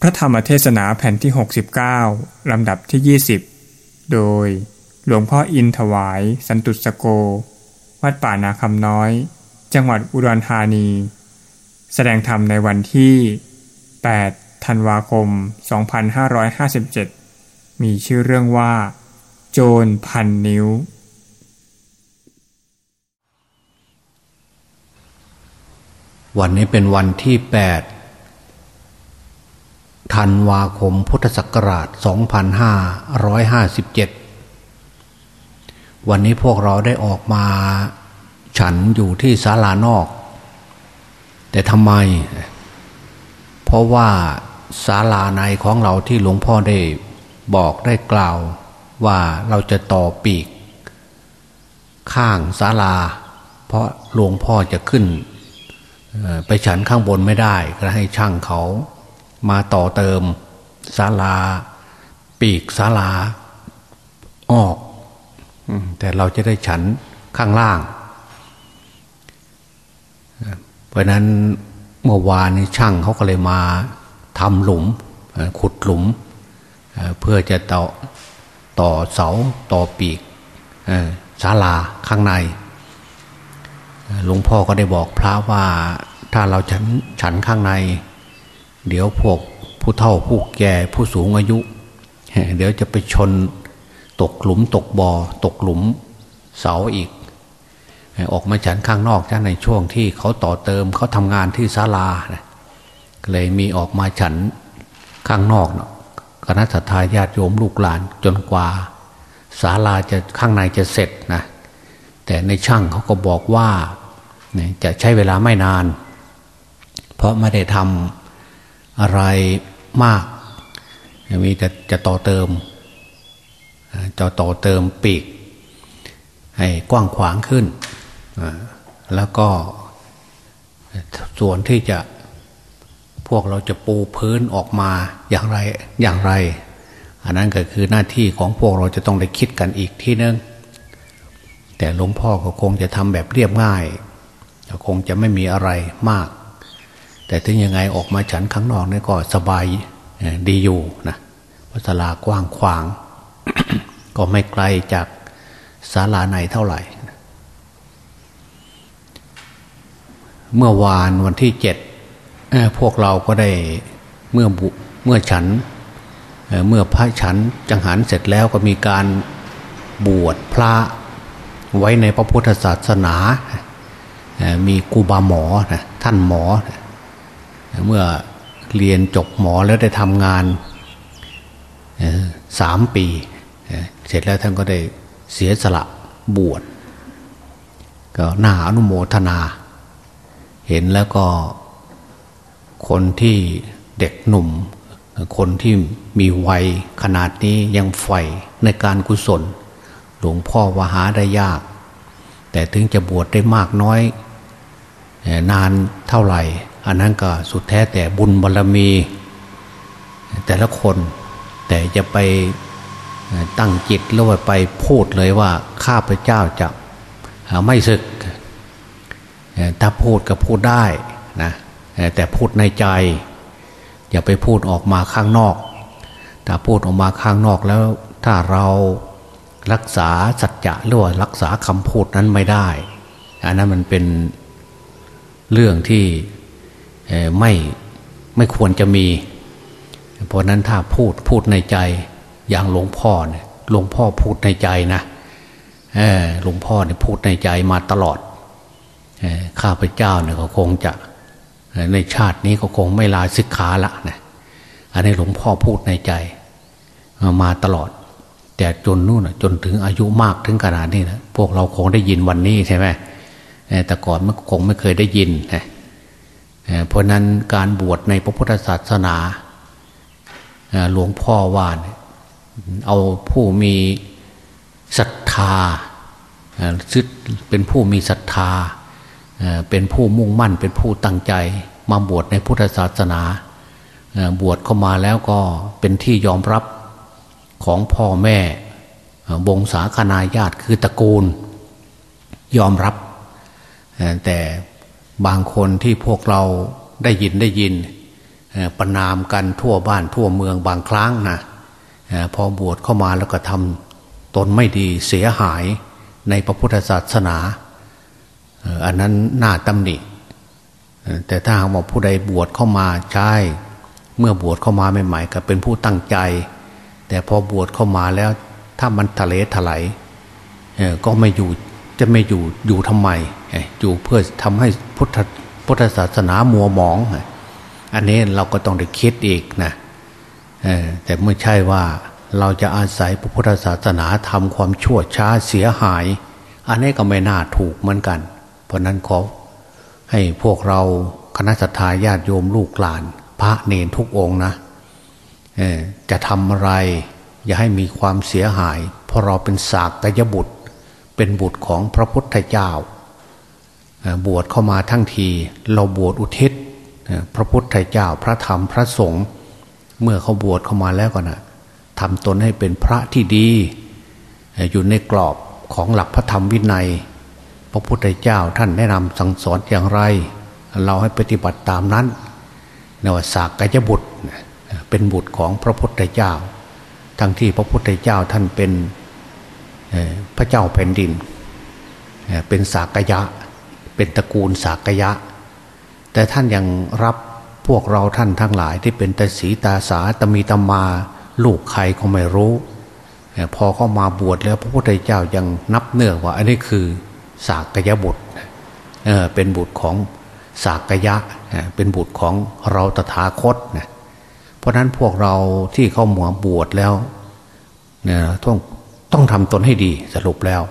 พระธรรมเทศนาแผ่นที่ 69 ลำดับที่ 20 โดยหลวงพ่ออินถวาย สันตุสโก วัดป่านาคำน้อย จังหวัดอุดรธานี แสดงธรรมในวันที่ 8 ธันวาคม 2557 มีชื่อเรื่องว่า โจรพันนิ้ว วันนี้เป็นวันที่แปด ธันวาคมพุทธศักราช 2557 วันนี้พวกเราได้ออกมาฉันอยู่ที่ศาลานอก แต่ทำไม เพราะว่าศาลาในของเราที่หลวงพ่อได้บอกได้กล่าวว่าเราจะต่อปีก ข้างศาลา เพราะหลวงพ่อจะขึ้น ไปฉันข้างบนไม่ได้ ก็ให้ช่างเขา มาต่อเติมศาลา ปีกศาลา ออกแต่เราจะได้ฉันข้างล่าง เพราะนั้นเมื่อวานนี้ช่างเขาก็เลยมาทำหลุมขุดหลุม เพื่อจะต่อต่อเสาต่อปีกศาลาข้างในหลวงพ่อก็ได้บอกพระว่าถ้าเราฉันฉันข้างใน เดี๋ยวพวกผู้เฒ่าผู้แก่ผู้สูงอายุ เดี๋ยวจะไปชนตกหลุมตกบอ่อตกหลุมเสาอีก ออกมาฉันข้างนอกจ้าในช่วงที่เขาต่อเติมเขาทำงานที่ศาลาเลยมีออกมาฉันข้างนอกเนาะคณะสัตยาญาติโยมลูกหลานจนกว่าศาลาจะข้างในจะเสร็จนะแต่ในช่างเขาก็บอกว่าจะใช้เวลาไม่นาน เพราะไม่ได้ทำ อะไรมาก มีแต่จะต่อเติมจะต่อเติมปีก ให้กว้างขวางขึ้น แล้วก็ส่วนที่จะพวกเราจะปูพื้นออกมาอย่างไรอย่างไร อันนั้นก็คือหน้าที่ของพวกเราจะต้องได้คิดกันอีกที่นึงแต่หลวงพ่อก็คงจะทำแบบเรียบง่ายคงจะไม่มีอะไรมาก แต่ถึงยังไงออกมาฉันข้างนอกนี่ก็สบายดีอยู่นะพัสลากว้างขวาง ก็ไม่ไกลจากศาลาในเท่าไหร่ เมื่อวานวันที่เจ็ดพวกเราก็ได้เมื่อบุเมื่อฉันเมื่อพระฉันจังหันเสร็จแล้วก็มีการบวชพระไว้ในพระพุทธศาสนา มีกูบาหมอนะท่านหมอ เมื่อเรียนจบหมอแล้วได้ทำงานสามปี เสร็จแล้วท่านก็ได้เสียสละบวชก็น่าอนุโมทนา เห็นแล้วก็คนที่เด็กหนุ่ม คนที่มีวัยขนาดนี้ยังใฝ่ในการกุศล หลวงพ่อว่าหาได้ยาก แต่ถึงจะบวชได้มากน้อย นานเท่าไหร่ อันนั้นก็สุดแท้แต่บุญบารรมี แต่ละคน แต่จะไปตั้งจิตแล้วไปพูดเลยว่าข้าพเจ้าจะไม่ศึก ถ้าพูดก็พูดได้นะแต่พูดในใจ อย่าไปพูดออกมาข้างนอก ถ้าพูดออกมาข้างนอกแล้วถ้าเรารักษาสัจจะหรือว่ารักษาคำพูดนั้นไม่ได้ อันนั้นมันเป็นเรื่องที่ ไม่ไม่ควรจะมี เพราะนั้นถ้าพูดพูดในใจอย่างหลวงพ่อเนี่ยหลวงพ่อพูดในใจนะหลวงพ่อเนี่ยพูดในใจมาตลอดข้าพเจ้าเนี่ยก็คงจะในชาตินี้ก็คงไม่ลาสิกขาละนะอันนี้หลวงพ่อพูดในใจ มาตลอด แต่จนนู่นจนถึงอายุมากถึงขนาดนี้นะพวกเราคงได้ยินวันนี้ใช่ไหมแต่ก่อนมันคงไม่เคยได้ยินนะ เพราะนั้นการบวชในพระพุทธศาสนาหลวงพ่อว่าเอาผู้มีศรัทธาซึดเป็นผู้มีศรัทธา เป็นผู้มุ่งมั่นเป็นผู้ตั้งใจ มาบวชในพุทธศาสนา บวชเข้ามาแล้วก็เป็นที่ยอมรับของพ่อแม่บงสาคณาญาติคือตระกูล ยอมรับ แต่ บางคนที่พวกเราได้ยินได้ยินประนามกันทั่วบ้านทั่วเมืองบางครั้งนะพอบวชเข้ามาแล้วก็ทำตนไม่ดีเสียหายในพระพุทธศาสนาอันนั้นน่าตำหนิแต่ถ้าหากว่าผู้ใดบวชเข้ามาใช่เมื่อบวชเข้ามาใหม่ๆก็เป็นผู้ตั้งใจ แต่พอบวชเข้ามาแล้วถ้ามันทะเลถลายก็ไม่อยู่จะไม่อยู่อยู่ทำไม อยู่เพื่อทำให้พุทธพุทธศาสนามัวหมอง อันนี้เราก็ต้องได้คิดอีกนะแต่ไม่ใช่ว่าเราจะอาศัยพระพุทธศาสนาทำความชั่วช้าเสียหาย อันนี้ก็ไม่น่าถูกเหมือนกัน เพราะนั้นขอให้พวกเราคณะสัตยาญาติโยมลูกหลาน พระเนรทุกองนะจะทำอะไร อย่าให้มีความเสียหาย เพราะเราเป็นสากยบุตร เป็นบุตรของพระพุทธเจ้า บวชเข้ามาทั้งที เราบวชอุทิศพระพุทธเจ้าพระธรรมพระสงฆ์เมื่อเขาบวชเข้ามาแล้วก็นะทำตนให้เป็นพระที่ดี อยู่ในกรอบของหลักพระธรรมวินัย พระพุทธเจ้าท่านแนะนำสั่งสอนอย่างไร เราให้ปฏิบัติตามนั้นนวสากกยบุตรเป็นบุตรของพระพุทธเจ้า ทั้งที่พระพุทธเจ้าท่านเป็นพระเจ้าแผ่นดิน เป็นสากยะ เป็นตระกูลสากยะ แต่ท่านยังรับพวกเราท่านทั้งหลายที่เป็นตาสีตาสาตมีตมา ลูกใครก็ไม่รู้ พอเข้ามาบวชแล้วพระพุทธเจ้ายังนับเนื่องว่า อันนี้คือสากยะบุตรเเป็นบุตรของสากยะ เป็นบุตรของเราตถาคตนะเพราะนั้นพวกเราที่เข้าหมวบวชแล้วเนี่ยต้องต้องทำตนให้ดีสรุปแล้ว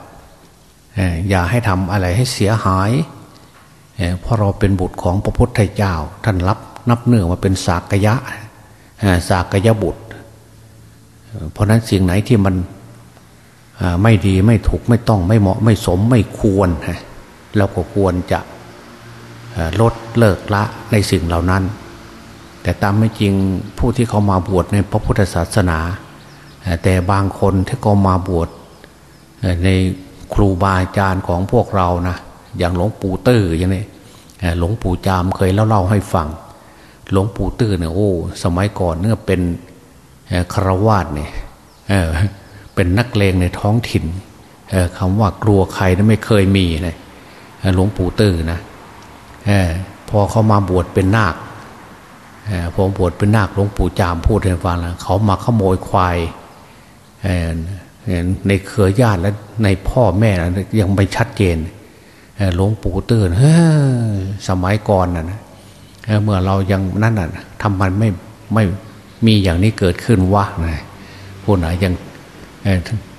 อย่าให้ทำอะไรให้เสียหายเพราะเราเป็นบุตรของพระพุทธเจ้า ท่านรับนับเนื่องว่าเป็นสากยะสากยะบุตร เพราะนั้นสิ่งไหนที่มันไม่ดีไม่ถูกไม่ต้องไม่เหมาะไม่สมไม่ควรเราก็ควรจะลดเลิกละในสิ่งเหล่านั้น แต่ตามไม่จริงผู้ที่เขามาบวชในพระพุทธศาสนา แต่บางคนที่เขามาบวชใน ครูบาอาจารย์ของพวกเรานะอย่างหลวงปู่ตื้ออย่างนี้หลวงปู่จามเคยเล่าเล่าให้ฟัง หลวงปู่ตื้อเนี่ยโอ้สมัยก่อนเนี่ยเป็นคารวาสเนี่ยเป็นนักเลงในท้องถิ่นคำว่ากลัวใครนั้นไม่เคยมีเลยหลวงปู่ตื้อนะพอเขามาบวชเป็นนาคพอบวชเป็นนาคหลวงปู่จามพูดให้ฟังแล้วเขามาขโมยควาย ในเครือญาติและในพ่อแม่ยังไม่ชัดเจนหลวงปู่เตื้นสมัยก่อนนะเมื่อเรายังนั่นน่ะทำมันไม่ไม่มีอย่างนี้เกิดขึ้นวะนะผู้ไหนยัง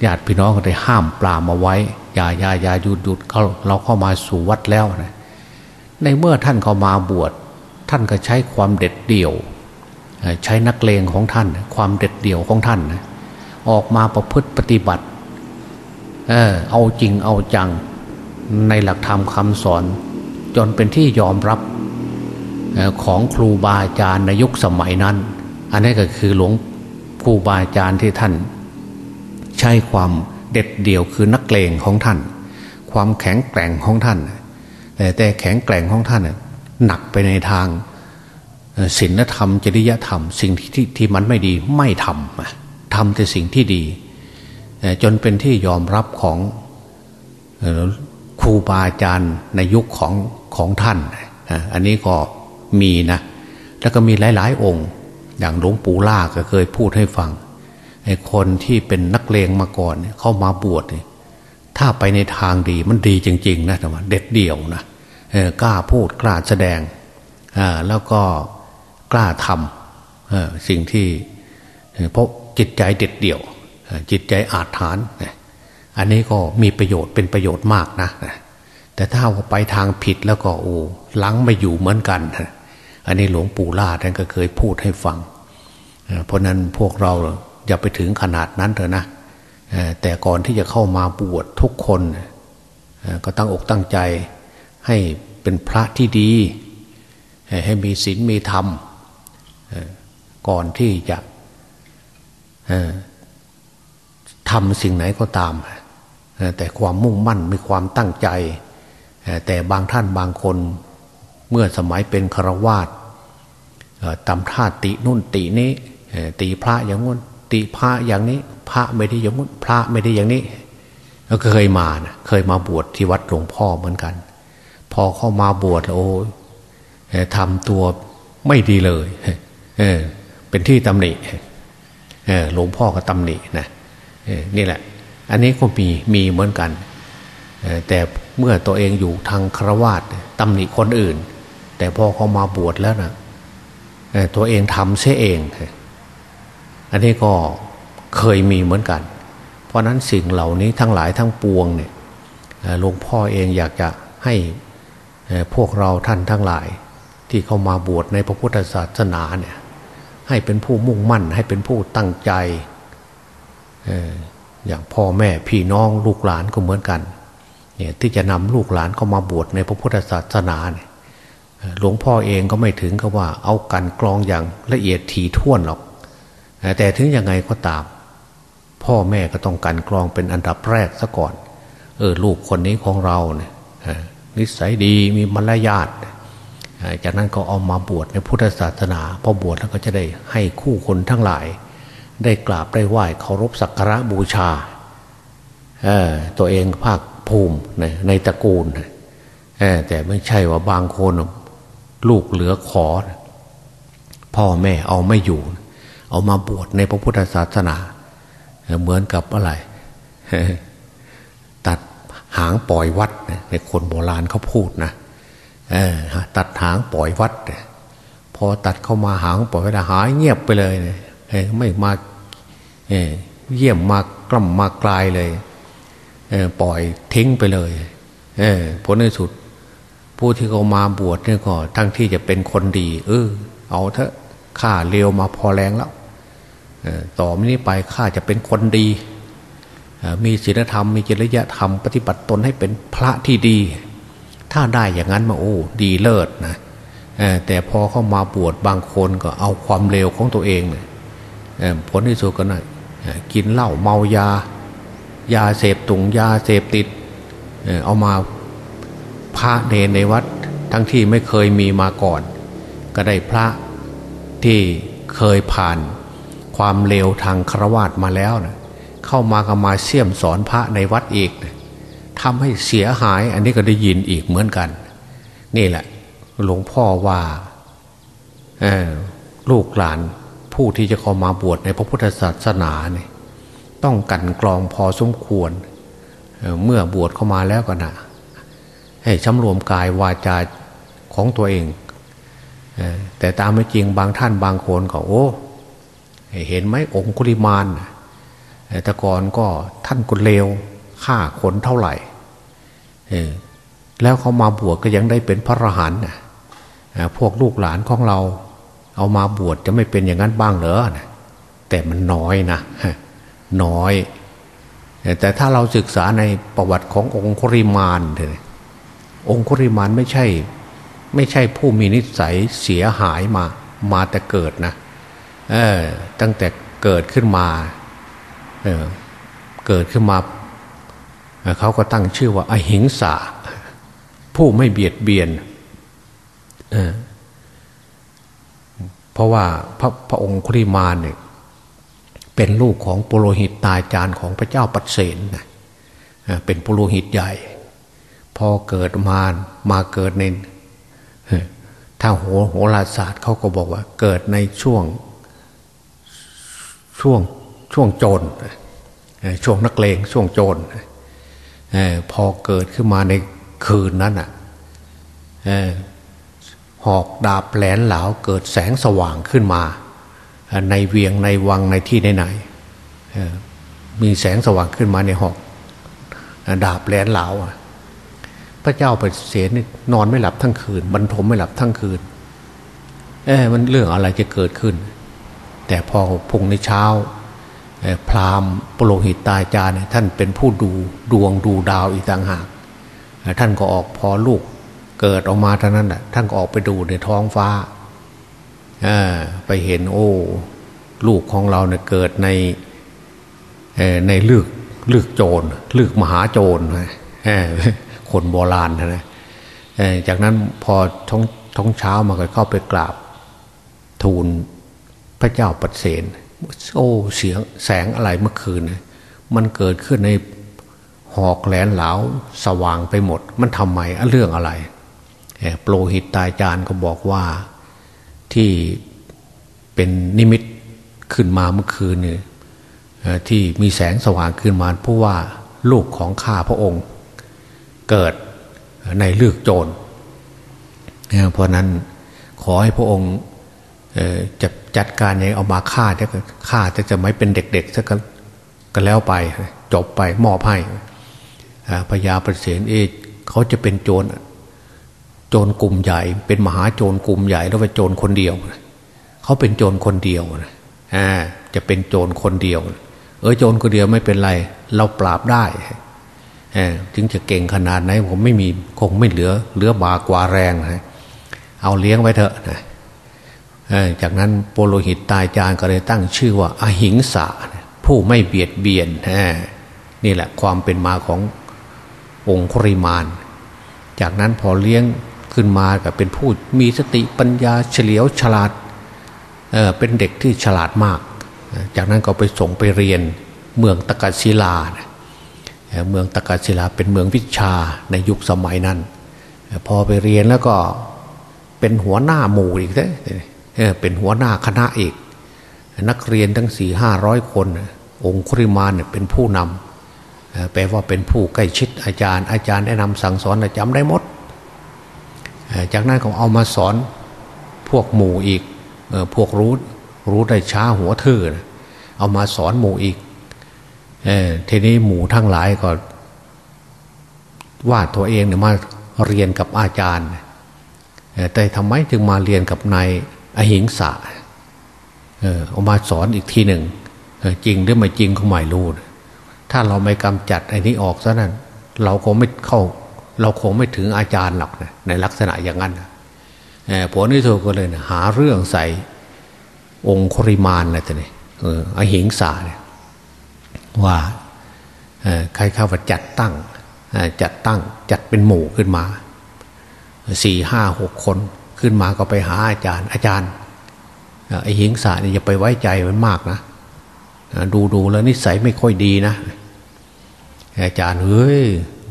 ญาติพี่น้องก็ได้ห้ามปลามาไว้อย่าอย่าอย่าหยุดหยุดเขาเราเข้ามาสู่วัดแล้วนะในเมื่อท่านเข้ามาบวชท่านก็ใช้ความเด็ดเดี่ยว ใช้นักเลงของท่าน ความเด็ดเดี่ยวของท่านนะ ออกมาประพฤติปฏิบัติ เออเอาจริงเอาจังในหลักธรรมคำสอน จนเป็นที่ยอมรับของครูบาอาจารย์ในยุคสมัยนั้น อันนี้ก็คือหลวงครูบาอาจารย์ที่ท่าน ใช้ความเด็ดเดี่ยวคือนักเลงของท่าน ความแข็งแกร่งของท่าน แต่แต่แข็งแกร่งของท่านหนักไปในทางศีลธรรมจริยธรรม สิ่งที่ที่มันไม่ดีไม่ทำ ทำแต่สิ่งที่ดี จนเป็นที่ยอมรับของครูบาอาจารย์ในยุคของของท่าน อันนี้ก็มีนะ แล้วก็มีหลาย ๆ องค์ อย่างหลวงปู่ล่าก็เคยพูดให้ฟังไอ้คนที่เป็นนักเลงมาก่อนเข้ามาบวชถ้าไปในทางดีมันดีจริง ๆ นะแต่ว่าเด็ดเดี่ยวนะกล้าพูดกล้าแสดงแล้วก็กล้าทำสิ่งที่พราะ จิตใจเด็ดเดี่ยว จิตใจอาจฐานอันนี้ก็มีประโยชน์เป็นประโยชน์มากนะ แต่ถ้าไปทางผิดแล้วก็โอ้ลังไม่อยู่เหมือนกัน อันนี้หลวงปู่ล่าท่านก็เคยพูดให้ฟัง เพราะนั้นพวกเราอย่าไปถึงขนาดนั้นเถอะนะ แต่ก่อนที่จะเข้ามาบวชทุกคน ก็ตั้งอกตั้งใจให้เป็นพระที่ดี ให้มีศีลมีธรรม ก่อนที่จะ ทำสิ่งไหนก็ตาม แต่ความมุ่งมั่นมีความตั้งใจ แต่บางท่านบางคนเมื่อสมัยเป็นฆรวาสตำท่าตินุ่นตินี้ตีพระอย่างงู้นติพระอย่างนี้ พระไม่ได้อย่างงู้นพระไม่ได้อย่างนี้ก็เคยมานะเคยมาบวชที่วัดหลวงพ่อเหมือนกัน พอเข้ามาบวชโอ้ทำตัวไม่ดีเลย เออ เป็นที่ตำหนิ หลวงพ่อก็ตำหนินะนี่แหละ อันนี้ก็มีมีเหมือนกัน แต่เมื่อตัวเองอยู่ทางครวาตตำหนิคนอื่น แต่พอเขามาบวชแล้วนะตัวเองทำเสียเอง อันนี้ก็เคยมีเหมือนกัน เพราะนั้นสิ่งเหล่านี้ทั้งหลายทั้งปวงเนี่ยหลวงพ่อเองอยากจะให้พวกเราท่านทั้งหลายที่เข้ามาบวชในพระพุทธศาสนาเนี่ย ให้เป็นผู้มุ่งมั่น ให้เป็นผู้ตั้งใจอย่างพ่อแม่พี่น้องลูกหลานก็เหมือนกันเนี่ยที่จะนำลูกหลานเข้ามาบวชในพระพุทธศาสนาเนี่ยหลวงพ่อเองก็ไม่ถึงกับว่าเอากันกรองอย่างละเอียดถี่ถ้วนหรอก แต่ถึงยังไงก็ตาม พ่อแม่ก็ต้องกันกรองเป็นอันดับแรกซะก่อน เออลูกคนนี้ของเราเนี่ยนิสัยดีมีมารยาท จากนั้นก็เอามาบวชในพุทธศาสนาพอบวชแล้วก็จะได้ให้คู่คนทั้งหลาย ได้กราบได้ไหว้เคารพสักการะบูชาตัวเองภาคภูมิในในตระกูลแต่ไม่ใช่ว่าบางคนลูกเหลือขอ พ่อแม่เอาไม่อยู่ เอามาบวชในพระพุทธศาสนา เหมือนกับอะไร ตัดหางปล่อยวัดในคนโบราณเขาพูดนะ ตัดหางปล่อยวัด พอตัดเข้ามาหางปล่อยวัดหายเงียบไปเลยไม่มาเยี่ยมมากล่ำมากลายเลยปล่อยทิ้งไปเลยผลในสุด ผู้ที่เขามาบวชเนี่ยก็ทั้งที่จะเป็นคนดี เออ เอาเถอะข้าเร็วมาพอแรงแล้วต่อไปนี้ไปข้าจะเป็นคนดี มีศีลธรรมมีจริยธรรม ปฏิบัติตนให้เป็นพระที่ดี ถ้าได้อย่างนั้นมาโอ้ดีเลิศนะแต่พอเข้ามาบวชบางคนก็เอาความเร็วของตัวเองผลที่สุดก็นะกินเหล้าเมายา ยาเสพตุงยาเสพติดเอามาพระเนในวัดทั้งที่ไม่เคยมีมาก่อน ก็ได้พระที่เคยผ่านความเลวทางครวาตมาแล้วนะเข้ามาก็มาเสี่ยมสอนพระในวัดอีกนะ ทำให้เสียหาย อันนี้ก็ได้ยินอีกเหมือนกัน นี่แหละ หลวงพ่อว่าลูกหลานผู้ที่จะเข้ามาบวชในพระพุทธศาสนาเนี่ยต้องกันกรองพอสมควรเเมื่อบวชเข้ามาแล้วก็นะให้ชำรวมกายวาจาของตัวเองแต่ตามไม่จริงบางท่านบางคนก็โอ้เห็นไหมองคุริมานแต่ก่อนก็ท่านคนเลว ฆ่าคนเท่าไหร่แล้วเขามาบวชก็ยังได้เป็นพระอรหันต์พวกลูกหลานของเรา เอามาบวชจะไม่เป็นอย่างนั้นบ้างเหรอแต่มันน้อยนะน้อย แต่ถ้าเราศึกษาในประวัติขององคุริมานเนี่ยองคุริมานไม่ใช่ ไม่ใช่ผู้มีนิสัยเสียหายมา มาแต่เกิดนะเออตั้งแต่เกิดขึ้นมาเออเกิดขึ้นมา เขาก็ตั้งชื่อว่าอหิงสา ผู้ไม่เบียดเบียนเเพราะว่าพระพระองค์คุริมานเนี่ยเป็นลูกของปุโรหิตตายจารย์ของพระเจ้าปัตเสนนะเป็นปุโรหิตใหญ่ พอเกิดมามาเกิดในถ้าโหโหราศาสตร์เขาก็บอกว่า เกิดในช่วงช่วงช่วงโจรช่วงนักเลงช่วงโจร พอเกิดขึ้นมาในคืนนั้นอะหอกดาบแหลนเหลาเกิดแสงสว่างขึ้นมา ในเวียงในวังในที่ไหนๆมีแสงสว่างขึ้นมาในหอกดาบแหลนเหลาอะพระเจ้าปเสนนอนไม่หลับทั้งคืนบรรทมไม่หลับทั้งคืนเอ๊มันเรื่องอะไรจะเกิดขึ้น แต่พอพุ่งในเช้า พราหมณ์ปโลหิตตาจารย์ท่านเป็นผู้ดูดวงดูดาวอีกต่างหากท่านก็ออกพอลูกเกิดออกมาเท่านั้นแหะท่านก็ออกไปดูในท้องฟ้าไปเห็นโอ้ ลูกของเราเนี่ยเกิดในในเลือกเลือกโจรเลือกมหาโจรคนโบราณนะจากนั้นพอท้องท้องเช้ามาก็เข้าไปกราบทูลพระเจ้าปัดเสน โอ้เสียงแสงอะไรเมื่อคืนมันเกิดขึ้นในหอกแหลนเหลาสว่างไปหมด มันทำไมเรื่องอะไรโปรหิตตายจานก็บอกว่าที่เป็นนิมิตขึ้นมาเมื่อคืนนี่ที่มีแสงสว่างขึ้นมาเพราะว่าลูกของข้าพระองค์ เกิดในเลือกโจรเพราะนั้นขอให้พระองค์จะ จัดการยังเอามาฆ่าจะฆ่าจะจะไม่เป็นเด็กๆจะก็แล้วไป จบไปมอบให้พญาประเสนเอเขาจะเป็นโจรโจรกลุ่มใหญ่ เป็นมหาโจรกลุ่มใหญ่ แล้วไปโจรคนเดียวเขาเป็นโจรคนเดียวนะจะเป็นโจรคนเดียว เออโจรคนเดียวไม่เป็นไร เราปราบได้ถึงจะเก่งขนาดไหนผมไม่มีคงไม่เหลือ เหลือบากว่าแรงนะเอาเลี้ยงไว้เถอะนะ จากนั้นโปโลหิตตายจานก็เลยตั้งชื่อว่าอหิงสาผู้ไม่เบียดเบียนนี่แหละความเป็นมาขององค์คริมาน จากนั้นพอเลี้ยงขึ้นมาก็เป็นผู้มีสติปัญญาเฉลียวฉลาดเเป็นเด็กที่ฉลาดมาก จากนั้นก็ไปส่งไปเรียนเมืองตะกัศิลา เมืองตะกัศิลาเป็นเมืองวิชาในยุคสมัยนั้น พอไปเรียนแล้วก็เป็นหัวหน้าหมู่อีกเลย เป็นหัวหน้าคณะอีกนักเรียนทั้งสี่ห้าร้อยคน องคุริมานเป็นผู้นำแปลว่าเป็นผู้ใกล้ชิดอาจารย์ อาจารย์แนะนำสั่งสอนจำได้หมด จากนั้นเขาเอามาสอนพวกหมู่อีกพวกรู้รู้ได้ช้าหัวเธอเอามาสอนหมู่อีกทีนี้หมู่ทั้งหลายก็ว่าตัวเองเนี่ยมาเรียนกับอาจารย์ แต่ทำไมจึงมาเรียนกับนาย อหิงสาเอามาสอนอีกทีหนึ่งจริงหรือไม่จริงก็ไม่รู้ถ้าเราไม่กำจัดไอ้นี้ออกซะนั้น เราคงไม่เข้า เราคงไม่ถึงอาจารย์หรอกนะในลักษณะอย่างนั้นผลที่สุดก็เลยนะหาเรื่องใส่องค์คริมานอะไรตัวนี้อหิงสาเนี่ยว่าใครเข้ามาจัดตั้งจัดตั้งจัดเป็นหมู่ขึ้นมาสี่ห้าหกคน ขึ้นมาก็ไปหาอาจารย์ อาจารย์ไอ้หิงสาเนี่ยอย่าไปไว้ใจมันมากนะดูดูแล้วนิสัยไม่ค่อยดีนะ อาจารย์เฮ้ย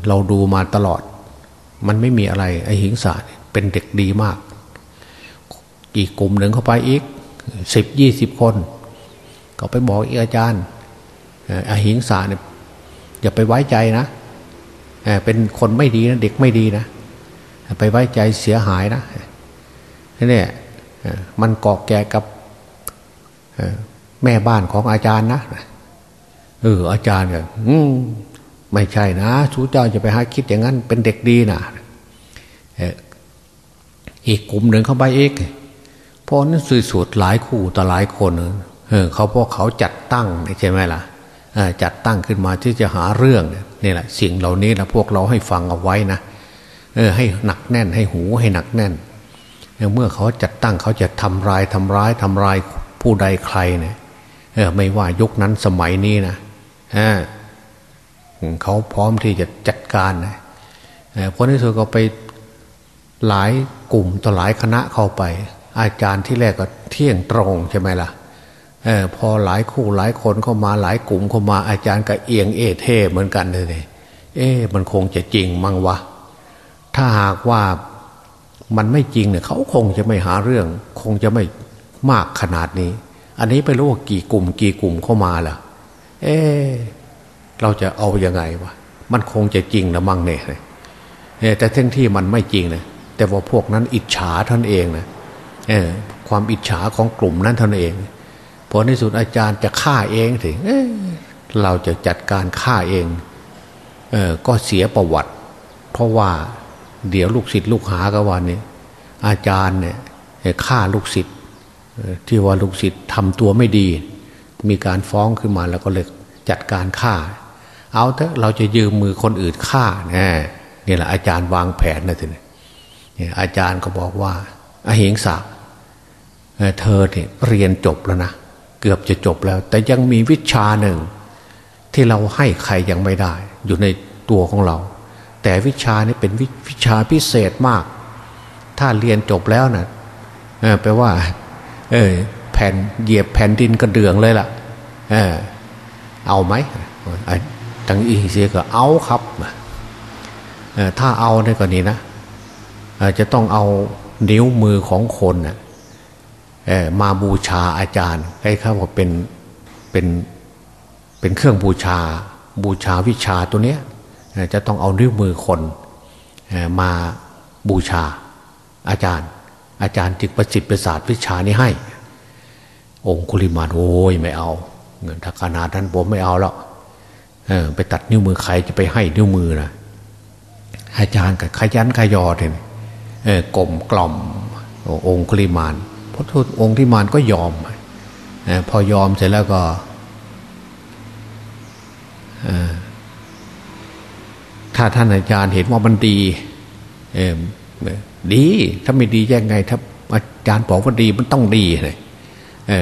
เราดูมาตลอด มันไม่มีอะไร ไอ้หิงสาเป็นเด็กดีมาก อีกกลุ่มหนึ่งเข้าไปอีกสิบยี่สิบคน ก็ไปบอกอีกอาจารย์ไอหิงสาเนี่ยอย่าไปไว้ใจนะเป็นคนไม่ดีนะเด็กไม่ดีนะไปไว้ใจเสียหายนะ นี่ยมันเกาะแก่กับแม่บ้านของอาจารย์นะเอออาจารย์ก็อืมไม่ใช่นะชูเจ้าจะไปหาคิดอย่างนั้น เป็นเด็กดีนะอีกกลุ่มหนึ่งเข้าไปเอกพอนั้นสื่อสูตรหลายคู่ต่อหลายคนเออเขาพอเขาจัดตั้งใช่ไหมล่ะจัดตั้งขึ้นมาที่จะหาเรื่องนี่แหละสิ่งเหล่านี้นะพวกเราให้ฟังเอาไว้นะเออให้หนักแน่นให้หูให้หนักแน่น เมื่อเขาจัดตั้งเขาจะทำลายทำร้ายทำลายผู้ใดใครเนี่ยไม่ว่ายุคนั้นสมัยนี้นะเขาพร้อมที่จะจัดการนะเพราะนี้เธอก็ไปหลายกลุ่มต่อหลายคณะเข้าไป อาจารย์ที่แรกก็เที่ยงตรงใช่ไหมล่ะอพอหลายคู่หลายคนเข้ามาหลายกลุ่มเข้ามาอาจารย์ก็เอียงเอเท่เหมือนกันเลยเอ๊มันคงจะจริงมั้งวะ ถ้าหากว่า มันไม่จริงเนี่ยเขาคงจะไม่หาเรื่อง คงจะไม่มากขนาดนี้ อันนี้ไปรู้ว่ากี่กลุ่ม กี่กลุ่มเข้ามาล่ะ เออเราจะเอาอยัางไงวะมันคงจะจริงนะมั่งเนี่ยแต่ทั้งที่มันไม่จริงนะแต่ว่าพวกนั้นอิจฉาท่านเองนะเออความอิจฉาของกลุ่มนั้นท่านเองพอในสุดอาจารย์จะฆ่าเองถึงเเราจะจัดการฆ่าเองเออก็เสียประวัติ เพราะว่า เดี๋ยวลูกศิษย์ลูกหาก็วันนี้อาจารย์เนี่ยฆ่าลูกศิษย์ที่ว่าลูกศิษย์ทำตัวไม่ดี มีการฟ้องขึ้นมาแล้วก็เลยจัดการฆ่า เอาเถอะเราจะยืมมือคนอื่นฆ่านี่นี่แหละอาจารย์วางแผนนะทีนี้อาจารย์ก็บอกว่าอาเหงสาเธอเนี่ยเรียนจบแล้วนะเกือบจะจบแล้ว แต่ยังมีวิชาหนึ่ง ที่เราให้ใครยังไม่ได้ อยู่ในตัวของเรา แต่วิชานี้เป็นวิชาพิเศษมาก ถ้าเรียนจบแล้วนะ่ะแปลว่า เออแผ่นเหยียบแผ่นดินกระเดืองเลยล่ะ เออ เอาไหมทางอีเซียก็เอาครับถ้าเอาในกรณีนะจะต้องเอานิ้วมือของคนนะมาบูชาอาจารย์ให้เขาบอกเป็นเป็นเป็นเครื่องบูชาบูชาวิชาตัวเนี้ย จะต้องเอานิ้วมือคนมาบูชาอาจารย์ อาจารย์จึงประสิทธิ์ประสาทวิชานี้ให้ องคุลิมานโอ้ยไม่เอาเงินถ้าขนาดนั้นผมไม่เอาแล้วไปตัดนิ้วมือใครจะไปให้นิ้วมือนะอาจารย์กับขยันขยอเนี่ยกลมกล่อมองคุลิมานพระทูตองค์ที่มานก็ยอมพอยอมเสร็จแล้วก็ ถ้าท่านอาจารย์เห็นว่ามันดีดี ถ้าไม่ดียังไง ถ้าอาจารย์บอกว่าดีมันต้องดีเลย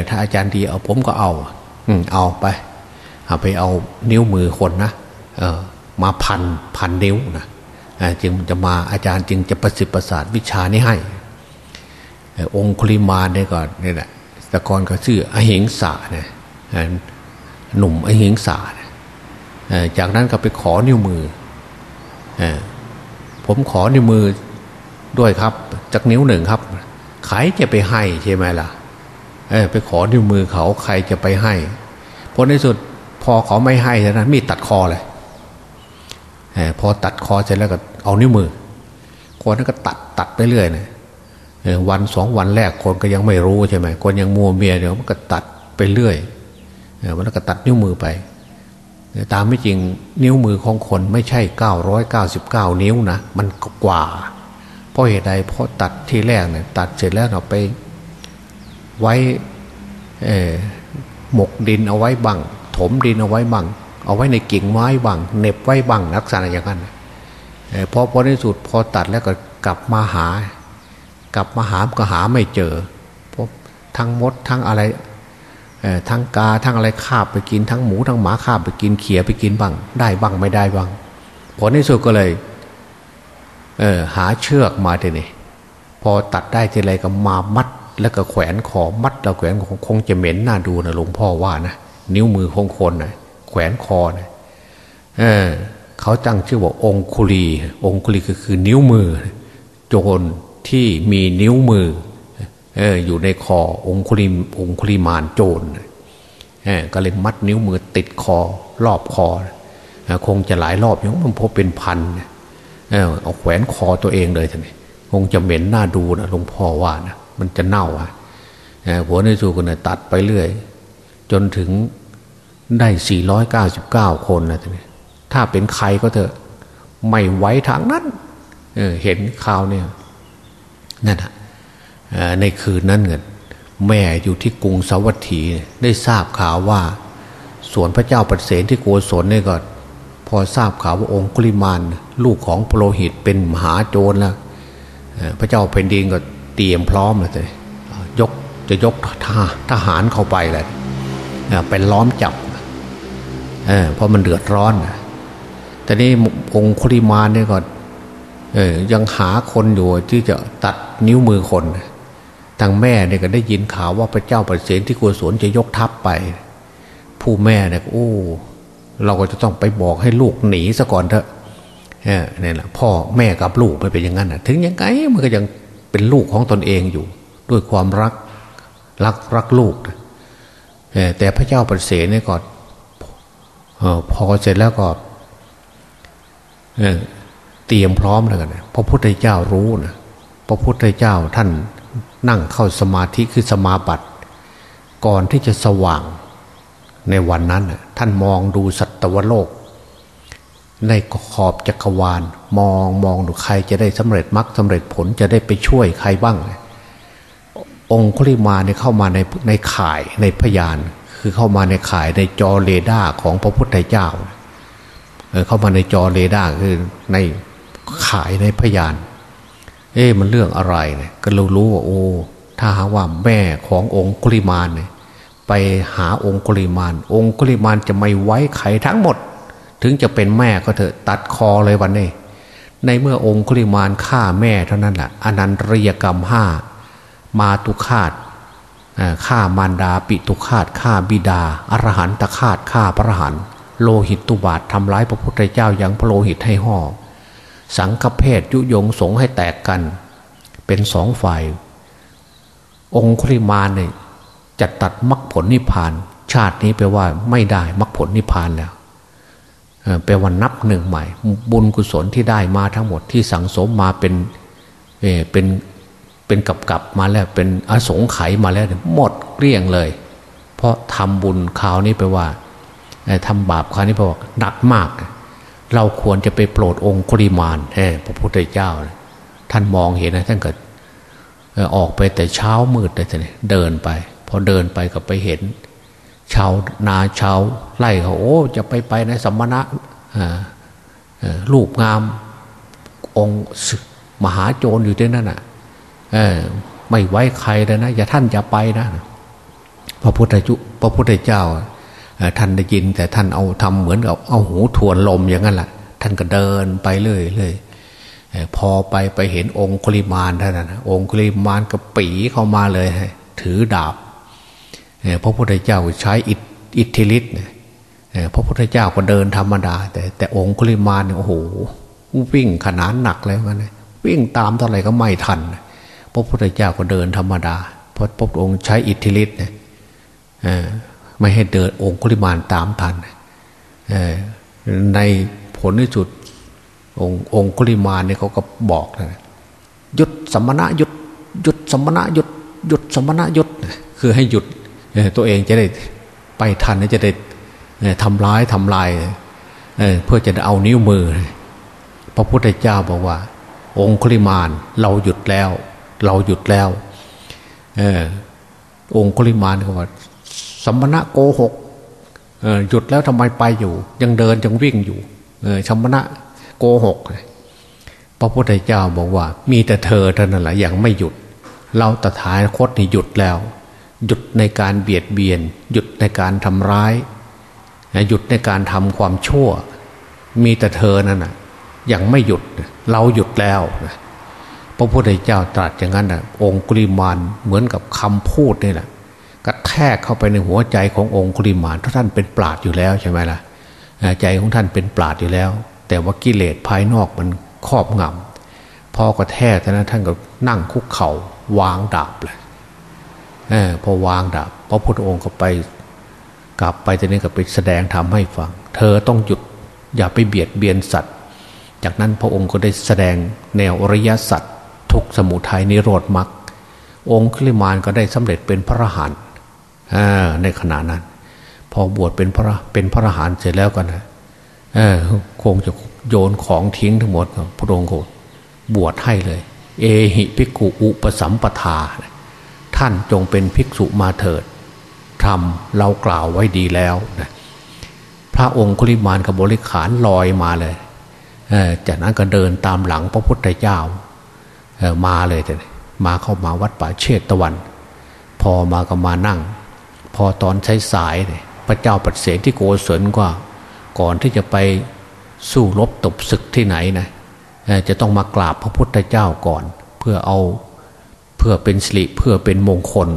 ถ้าอาจารย์ดีเอาผมก็เอาเอาไปเอาไปเอานิ้วมือคนนะมาพันพันนิ้วนะจึงจะมาอาจารย์จึงจะประสิทธิ์ประสาทวิชานี้ให้ องคุลิมาเนี่ยก่อนนี่แหละแต่ก่อนก็ชื่ออหิงสาเนี่ยหนุ่มอหิงสาจากนั้นก็ไปขอนิ้วมือ ผมขอนิ้วมือด้วยครับจากนิ้วหนึ่งครับใครจะไปให้ใช่ไหมล่ะไปขอนิ้วมือเขาใครจะไปให้พอในสุดพอเขาไม่ให้แล้วนะมีตัดคอเลยพอตัดคอเสร็จแล้วก็เอานิ้วมือ คนนั้นก็ตัดตัดไปเรื่อยนะวันสองวันแรกคนก็ยังไม่รู้ใช่ไหมคนยังมัวเมียเดี๋ยวมันก็ตัดไปเรื่อยมันก็ตัดนิ้วมือไป ตามไม่จริงนิ้วมือของคนไม่ใช่เก้าร้อยเก้าสิบเก้านิ้วนะมันกว่า เพราะเหตุใดเพราะตัดที่แรกเนี่ยตัดเสร็จแล้วเราไปไว้หมกดินเอาไว้บังถมดินเอาไว้บังเอาไว้ในกิ่งไม้บังเน็บไว้บังลักษณะอย่างนั้นพอพอในสุดพอตัดแล้วก็กลับมาหา กลับมาหาก็หาไม่เจอพบทั้งมดทั้งอะไร ทั้งกาทั้งอะไรคาบไปกินทั้งหมูทั้งหมาคาบไปกินเขียไปกินบังได้บังไม่ได้บังผลในสุดก็เลยเออหาเชือกมาทีนี่พอตัดได้ทีไรก็มามัด แล้วก็แขวนคอมัดแล้วแขวนคงจะเหม็นน่าดูนะหลวงพ่อว่านะนิ้วมือของคนนะแขวนคอนะเออเขาตั้งชื่อว่าองคุลี องคุลีก็คือนิ้วมือโจรที่มีนิ้วมือ เอออยู่ในคอองคุลีองคุลีมานโจรเออก็เลยมัดนิ้วมือติดคอรอบคอคงจะหลายรอบยังมันพบเป็นพันเออเอาแขวนคอตัวเองเลยท่านคงจะเหม็นหน้าดูนะหลวงพ่อว่านะมันจะเน่าอะหัวในสูกันตัดไปเรื่อย จนถึงได้ 499 คนนะทีนี้ถ้าเป็นใครก็เถอะ ไม่ไว้ทางนั้นเเห็นข่าวเนี่ยนั่นอะ ในคืนนั้นเงินแม่อยู่ที่กรุงสวัสดีได้ทราบข่าวว่าสวนพระเจ้าปเสนที่โกศลเนี่ยก็พอทราบข่าวว่าองค์กุลิมานลูกของโปรหิตเป็นมหาโจรแล้วพระเจ้าแผ่นดินก็เตรียมพร้อมเลยยกจะยกทหารเข้าไปเลยเป็นล้อมจับเเพราะมันเดือดร้อนแต่นี้องคุริมานเนี่ยก็ยังหาคนอยู่ที่จะตัดนิ้วมือคนทางแม่เนี่ยก็ได้ยินข่าวว่าพระเจ้าปเสนที่กัวสวนจะยกทัพไป ผู้แม่เนี่ยโอ้เราก็จะต้องไปบอกให้ลูกหนีซะก่อนเถอะเนี่ยแหละพ่อแม่กับลูกไม่เป็นอย่างนั้นถึงยังไงมันก็ยังเป็นลูกของตนเองอยู่ ด้วยความรักรักรักลูกแต่พระเจ้าปเสนเนี่ยก่อนพอเสร็จแล้วก็เตรียมพร้อมแล้วกันพระพุทธเจ้ารู้นะพระพุทธเจ้าท่าน นั่งเข้าสมาธิคือสมาบัติ ก่อนที่จะสว่างในวันนั้นท่านมองดูสัตวโลก ในขอบจักรวาล มองมองดูใครจะได้สำเร็จมรรคสาเร็จผลจะได้ไปช่วยใครบ้าง องคุลิมาเนี่ยเข้ามาในในข่ายในพระญาณ คือเข้ามาในข่ายในจอเรดาร์ของพระพุทธเจ้าเข้ามาในจอเรดาร์คือในข่ายในพระญาณเอ๊ะมันเรื่องอะไรเนี่ยก็เรารู้ว่าโอ้ถ้าหาว่าแม่ขององค์กุลิมานเนี่ยไปหาองค์กุลิมาน องค์กุลิมานจะไม่ไว้ไขทั้งหมด ถึงจะเป็นแม่ก็เถอะตัดคอเลยวันนี้ในเมื่อองค์กุลิมานฆ่าแม่เท่านั้นแหละอนันตริยกรรมห้ามาตุคาตฆ่ามารดาปิตุคาตฆ่าบิดาอรหันตคาตฆ่าพระหันโลหิตตุบาททำร้ายพระพุทธเจ้าอย่างพระโลหิตให้ห่อ สังฆเพศยุยงสงให้แตกกัน เป็นสองฝ่าย องคุริมาเนี่ยจะตัดมรรคผลนิพพาน ชาตินี้แปลว่าไม่ได้มรรคผลนิพพานแล้วแปลว่านับหนึ่งใหม่ บุญกุศลที่ได้มาทั้งหมดที่สังสมมาเป็นเป็นเป็นกับกับมาแล้วเป็นอสงไขยมาแล้วหมดเกลี้ยงเลย เพราะทำบุญคราวนี้แปลว่าทำบาปคราวนี้แปลว่าหนักมาก เราควรจะไปโปรดองคุริมานพระพุทธเจ้า ท่านมองเห็นนะท่านก็ออกไปแต่เช้ามืดเลยท่านเดินไป พอเดินไปก็ไปเห็น ชาวนาชาวไร่เขาโอ้ จะไปไปในสมณะลูกงามองค์มหาโจรอยู่ที่นั่นอะไม่ไว้ใครเลยนะ อย่าท่านจะไปนะ พระพุทธจุพระพุทธเจ้า ท่านได้ยินแต่ท่านเอาทำเหมือนกับเอาหูทวนลมอย่างนั้นแหละท่านก็เดินไปเรื่อยเลยพอไปไปเห็นองคุลิมานท่านนะองคุลิมานก็ปีเข้ามาเลยถือดาบพระพุทธเจ้าใช้อิทธิฤทธิ์พระพุทธเจ้าก็เดินธรรมดา แต่แต่องคุลิมานเนี่ยโอ้โหวิ่งขนาดหนักเลยมันวิ่งตามเท่าไหร่ก็ไม่ทัน พระพุทธเจ้าก็เดินธรรมดาเพราะพระองค์ใช้อิทธิฤทธิ์เนี่ย ไม่ให้เดินองคุลิมานตามทันในผลที่สุดององคุลิมานเนี่ยเขาก็บอกนะหยุดสมณะหยุดหยุดสมณะหยุดหยุดสมณะหยุดคือให้หยุดตัวเองจะได้ไปทันจะได้ทำร้ายทำลายเพื่อจะเอานิ้วมือ พระพุทธเจ้าบอกว่า องคุลิมานเราหยุดแล้ว เราหยุดแล้วองคุลิมานก็ว่า สมณะโกหกหยุดแล้วทำไมไปอยู่ ยังเดินยังวิ่งอยู่สมณะโกหกพระพุทธเจ้าบอกว่า มีแต่เธอเท่านั้นแหละยังไม่หยุด เราตถาคตนี่หยุดแล้ว หยุดในการเบียดเบียน หยุดในการทำร้าย หยุดในการทำความชั่ว มีแต่เธอนั่นนะยังไม่หยุดเราหยุดแล้วพระพุทธเจ้าตรัสอย่างนั้นนะองคุลิมานเหมือนกับคำพูดนี่แหละ กระแทกเข้าไปในหัวใจขององคุลิมานท่านเป็นปราดอยู่แล้วใช่ไหมล่ะใจของท่านเป็นปราดอยู่แล้ว แต่ว่ากิเลสภายนอกมันครอบงำพอกระแทกท่านท่านก็นั่งคุกเขา่าวางดาบเลยอพอวางดาบพระพุทธองค์ก็ไป กลับไปทีนี้ก็ไปแสดงทำให้ฟัง เธอต้องหยุดอย่าไปเบียดเบียนสัตว์ จากนั้นพระองค์ก็ได้แสดงแนวอริยสัจทุกสมุทัยนิโรธมรรคองค์คลิมานก็ได้สำเร็จเป็นพระอรหันต์ ในขณะนั้น พอบวชเป็นพระเป็นพระอรหันต์เสร็จแล้วกันนะคงจะโยนของทิ้งทั้งหมดพระองค์บวชให้เลย เอหิภิกขุอุปสัมปทา ท่านจงเป็นภิกษุมาเถิดทำเรากล่าวไว้ดีแล้วนะพระองค์คุลิมานกับบริขารลอยมาเลยจากนั้นก็เดินตามหลังพระพุทธเจ้ามาเลยแต่มาเข้ามาวัดป่าเชตตะวัน พอมาก็มานั่ง พอตอนใช้สายเนี่ยพระเจ้าปัดเสนที่โกศลกว่าก่อนที่จะไปสู้รบตบศึกที่ไหนนะจะต้องมากราบพระพุทธเจ้าก่อน เพื่อเอาเพื่อเป็นสิริเพื่อเป็นมงคล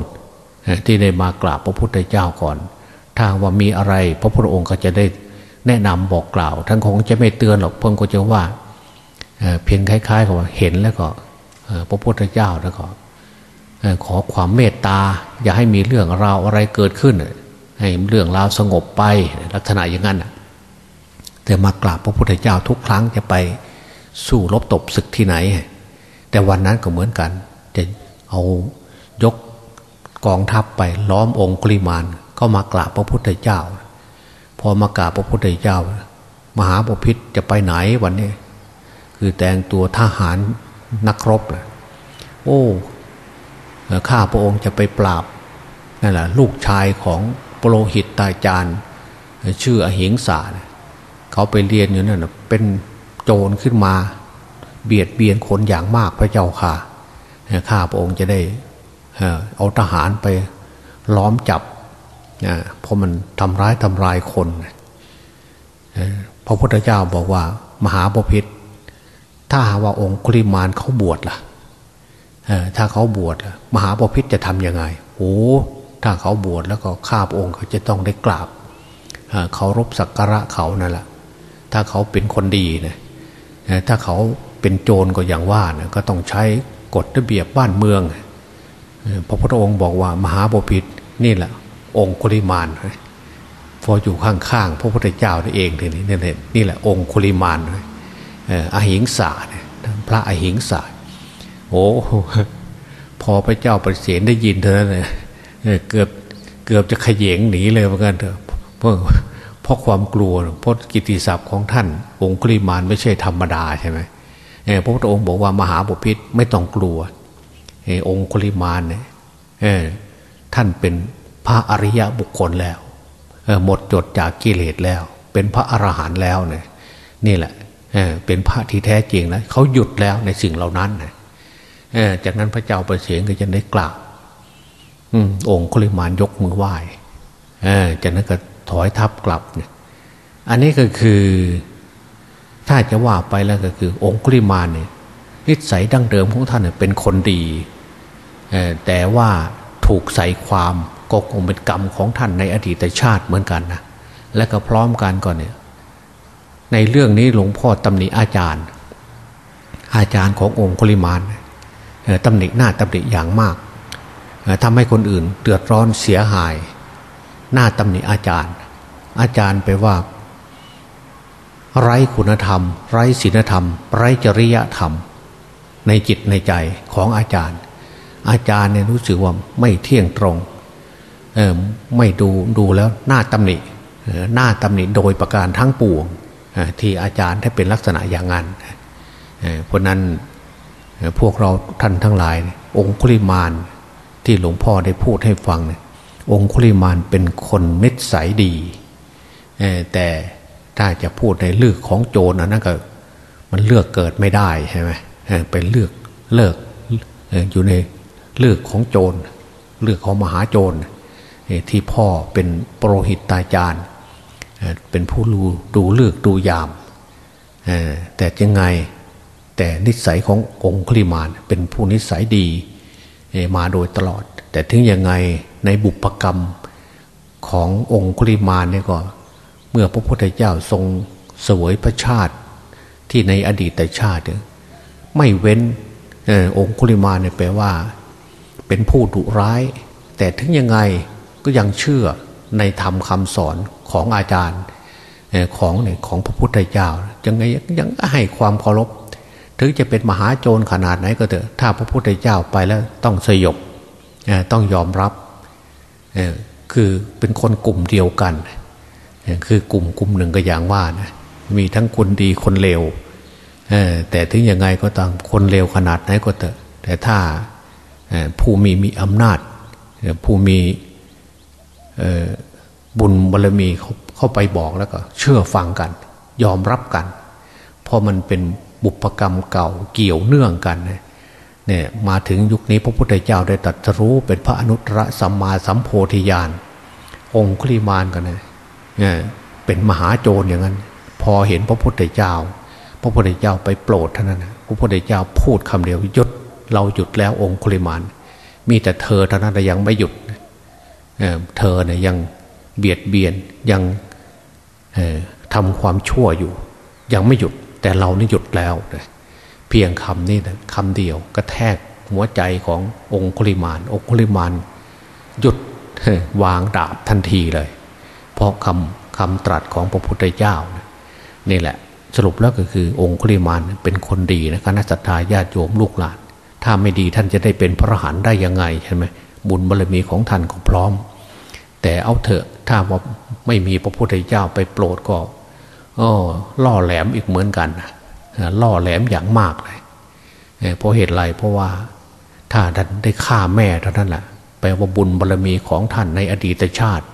ที่ได้มากราบพระพุทธเจ้าก่อน ถ้าว่ามีอะไร พระพุทธองค์ก็จะได้แนะนำบอกกล่าว ทั้งคงจะไม่เตือนหรอกเพิ่งก็จะว่าเพียงคล้ายๆกับว่าเห็นแล้วก็พระพุทธเจ้าแล้วก็ ขอความเมตตา อย่าให้มีเรื่องราวอะไรเกิดขึ้น ให้เรื่องราวสงบไปลักษณะอย่างนั้นแต่มากราบพระพุทธเจ้าทุกครั้งจะไปสู้รบตบศึกที่ไหน แต่วันนั้นก็เหมือนกัน จะเอายกกองทัพไปล้อมองค์กลิมานก็มากราบพระพุทธเจ้า พอมากราบพระพุทธเจ้า มหาปพิธจะไปไหนวันนี้ คือแต่งตัวทหารนักรบโอ้ ข้าพระองค์จะไปปราบนั่นแหละลูกชายของโปรหิตตาจารย์ ชื่ออหิงสาเขาไปเรียนอยู่นั่นเป็นโจรขึ้นมา เบียดเบียนคนอย่างมากพระเจ้าค่ะข้าพระองค์จะได้เอาทหารไปล้อมจับเพราะมันทำร้ายทำลายคนพระพุทธเจ้าบอกว่ามหาบพิษถ้าว่าองค์คุริมานเขาบวชล่ะ ถ้าเขาบวชมหาปพิธจะทำยังไงโอ้ถ้าเขาบวชแล้วก็ข้าพองค์เขาจะต้องได้กราบเคารพสักการะเขานั่นแหละถ้าเขาเป็นคนดีนะถ้าเขาเป็นโจรก็อย่างว่านะก็ต้องใช้กฎระเบียบบ้านเมืองพระพุทธองค์บอกว่ามหาบพิตรนี่แหละ องคุลิมานพออยู่ข้างๆพระพุทธเจ้านี่เองทีนี้นี่แหละนี่แหละองคุลิมานอหิงสาพระอหิงสา โอ้พอพระเจ้าประเสนได้ยินเท่านั้นเลยเกือบเกือบจะขยงหนีเลยเหมือนกันเถอะเพราะเพราะความกลัวเพราะกิติศัพท์ของท่านองคุลิมานไม่ใช่ธรรมดาใช่ไหมพระพุทธองค์บอกว่ามหาบุพิษไม่ต้องกลัวองคุลิมานเนี่ยท่านเป็นพระอริยบุคคลแล้วหมดจดจากกิเลสแล้ว เป็นพระอรหันต์แล้วเนี่ยนี่แหละเป็นพระที่แท้จริงแล้วเขาหยุดแล้วในสิ่งเหล่านั้น จากนั้นพระเจ้าประเสริฐก็จะได้กล่าวองค์คุลิมานยกมือไหว้จากนั้นก็ถอยทับกลับเนี่ยอันนี้ก็คือถ้าจะว่าไปแล้วก็คือ องคุลิมานเนี่ยนิสัยดั้งเดิมของท่านเนี่ยเป็นคนดีแต่ว่าถูกใส่ความก็คงเป็นกรรมของท่านในอดีตชาติเหมือนกันนะและก็พร้อมกันก่อนเนี่ยในเรื่องนี้หลวงพ่อตำหนิอาจารย์ อาจารย์ขององค์คุลิมาน ตำหนิหน้าตำหนิอย่างมากทำให้คนอื่นเดือดร้อนเสียหาย หน้าตำหนิอาจารย์ อาจารย์ไปว่า ไร้คุณธรรม ไร้ศีลธรรม ไร้จริยธรรม ในจิตในใจของอาจารย์ อาจารย์เนี่ยรู้สึกว่าไม่เที่ยงตรงเออไม่ดูดูแล้วหน้าตำหนิหน้าตำหนิโดยประการทั้งปวงที่อาจารย์ถ้าเป็นลักษณะอย่างนั้นเพราะนั้น พวกเราท่านทั้งหลาย องคุลิมานที่หลวงพ่อได้พูดให้ฟังเนี่ยองคุลิมานเป็นคนนิสัยดีแต่ถ้าจะพูดในเลือกของโจรนั้นก็มันเลือกเกิดไม่ได้ใช่ไหมเป็นเลือกเลิกอยู่ในเลือกของโจร เลือกของมหาโจรที่พ่อเป็นโปรหิตตาจารย์เป็นผู้ดูดูเลือกดูยามแต่ยังไง แต่นิสัยขององค์คลิมานเป็นผู้นิสัยดีมาโดยตลอด แต่ถึงยังไงในบุพกรรมขององค์คลิมานเนี่ยก็ เมื่อพระพุทธเจ้าทรงสวยพระชาติที่ในอดีตชาติ ไม่เว้นองค์คุลิมานเนี่ยแปลว่า เป็นผู้ดุร้าย แต่ถึงยังไงก็ยังเชื่อในธรรมคำสอนของอาจารย์ของของพระพุทธเจ้ายังไงยังให้ความเคารพ ถึงจะเป็นมหาโจรขนาดไหนก็เถอะ ถ้าพระพุทธเจ้าไปแล้วต้องสยบต้องยอมรับคือเป็นคนกลุ่มเดียวกัน คือกลุ่มกลุ่มหนึ่งก็อย่างว่านะมีทั้งคนดีคนเลวแต่ถึงยังไงก็ตามคนเลวขนาดไหนก็เถอะ แต่ถ้าผู้มีมีอำนาจ ผู้มีบุญบารมีเขาเข้าไปบอกแล้วก็ เชื่อฟังกัน ยอมรับกัน เพราะมันเป็น บุพกรรมเก่าเกี่ยวเนื่องกันเนี่ยมาถึงยุคนี้พระพุทธเจ้าได้ตรัสรู้เป็นพระอนุตตรสัมมาสัมโพธิญาณองค์คลีมานกันเนี่ยเป็นมหาโจรอย่างนั้น พอเห็นพระพุทธเจ้า พระพุทธเจ้าไปโปรดเท่านั้นพระพุทธเจ้าพูดคำเดียวหยุดเราหยุดแล้วองค์คลีมาน มีแต่เธอเท่านั้นยังไม่หยุดเธอเนี่ยยังเบียดเบียนยังทำความชั่วอยู่ ยังไม่หยุด แต่เรานี่หยุดแล้ว เพียงคำนี้นะคำเดียวกระแทกหัวใจขององคุลิมาน องคุลิมานหยุดวางดาบทันทีเลย เพราะคำคำตรัสของพระพุทธเจ้านี่แหละ สรุปแล้วก็คือองคุลิมานเป็นคนดีนะคณะสัตยาญาติโยมลูกหลาน ถ้าไม่ดีท่านจะได้เป็นพระหันได้ยังไงใช่ไหมบุญบารมีของท่านก็พร้อม แต่เอาเถอะถ้าว่าไม่มีพระพุทธเจ้าไปโปรดก็ อ๋อล่อแหลมอีกเหมือนกันล่อแหลมอย่างมากเลยเพราะเหตุไรเพราะว่าถ้าท่านได้ฆ่าแม่เท่านั้นแหละแปลว่าบุญบารรมีของท่านในอดีตชาติ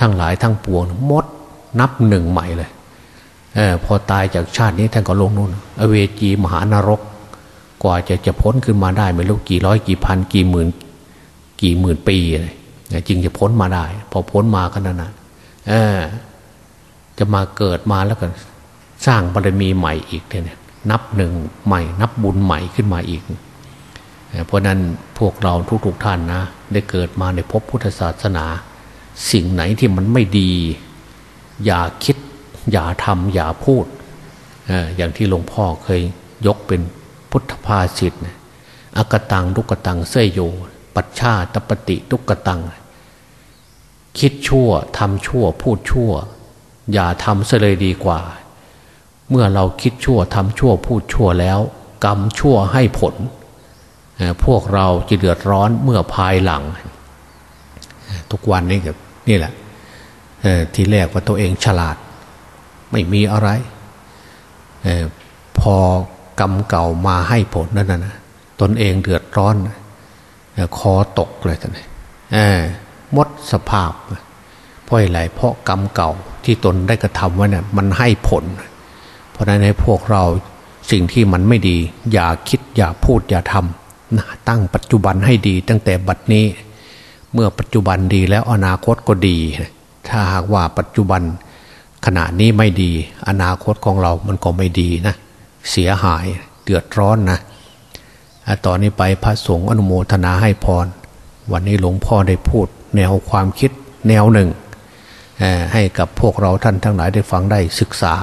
ทั้งหลายทั้งปวงมดนับหนึ่งใหม่เลยเออพอตายจากชาตินี้ท่านก็ลงนู่น อเวจีมหานรก กว่าจะจะพ้นขึ้นมาได้ไม่รู้กี่ร้อยกี่พันกี่หมื่น กี่หมื่นปีเลยจึงจะพ้นมาได้ พอพ้นมาก็นั่นนะเออ จะมาเกิดมาแล้วก็สร้างบารมีใหม่อีกเนี่ยนับหนึ่งใหม่ นับบุญใหม่ขึ้นมาอีก เพราะนั้นพวกเราทุกๆทท่านนะ ได้เกิดมาในภพพุทธศาสนา สิ่งไหนที่มันไม่ดี อย่าคิด อย่าทำอย่าพูด อย่างที่หลวงพ่อเคยยกเป็นพุทธภาษิตอากตังทุกตังเสยโย ปัจฉาตปฏิทุกตัง คิดชั่วทำชั่ว พูดชั่ว อย่าทำเสเลยดีกว่า เมื่อเราคิดชั่วทำชั่วพูดชั่วแล้ว กรรมชั่วให้ผล พวกเราจะเดือดร้อนเมื่อภายหลัง ทุกวันนี้กับนี่แหละทีแรกว่าตัวเองฉลาด ไม่มีอะไรพอกรรมเก่ามาให้ผลนั่นนะตนเองเดือดร้อนคอตกเลยท่านมดสภาพ เพราะอะไรเพราะกรรมเก่าที่ตนได้กระทำไว้เนี่ยมันให้ผล เพราะนั้นในพวกเราสิ่งที่มันไม่ดี อย่าคิดอย่าพูดอย่าทำนะตั้งปัจจุบันให้ดี ตั้งแต่บัดนี้ เมื่อปัจจุบันดีแล้วอนาคตก็ดี ถ้าหากว่าปัจจุบันขณะนี้ไม่ดี อนาคตของเรามันก็ไม่ดีนะ เสียหายเดือดร้อนนะต่อนนี้ไปพระสงฆ์อนุโมทนาให้พร วันนี้หลวงพ่อได้พูด แนวความคิดแนวหนึ่ง ให้กับพวกเราท่านทั้งหลายได้ฟังได้ศึกษา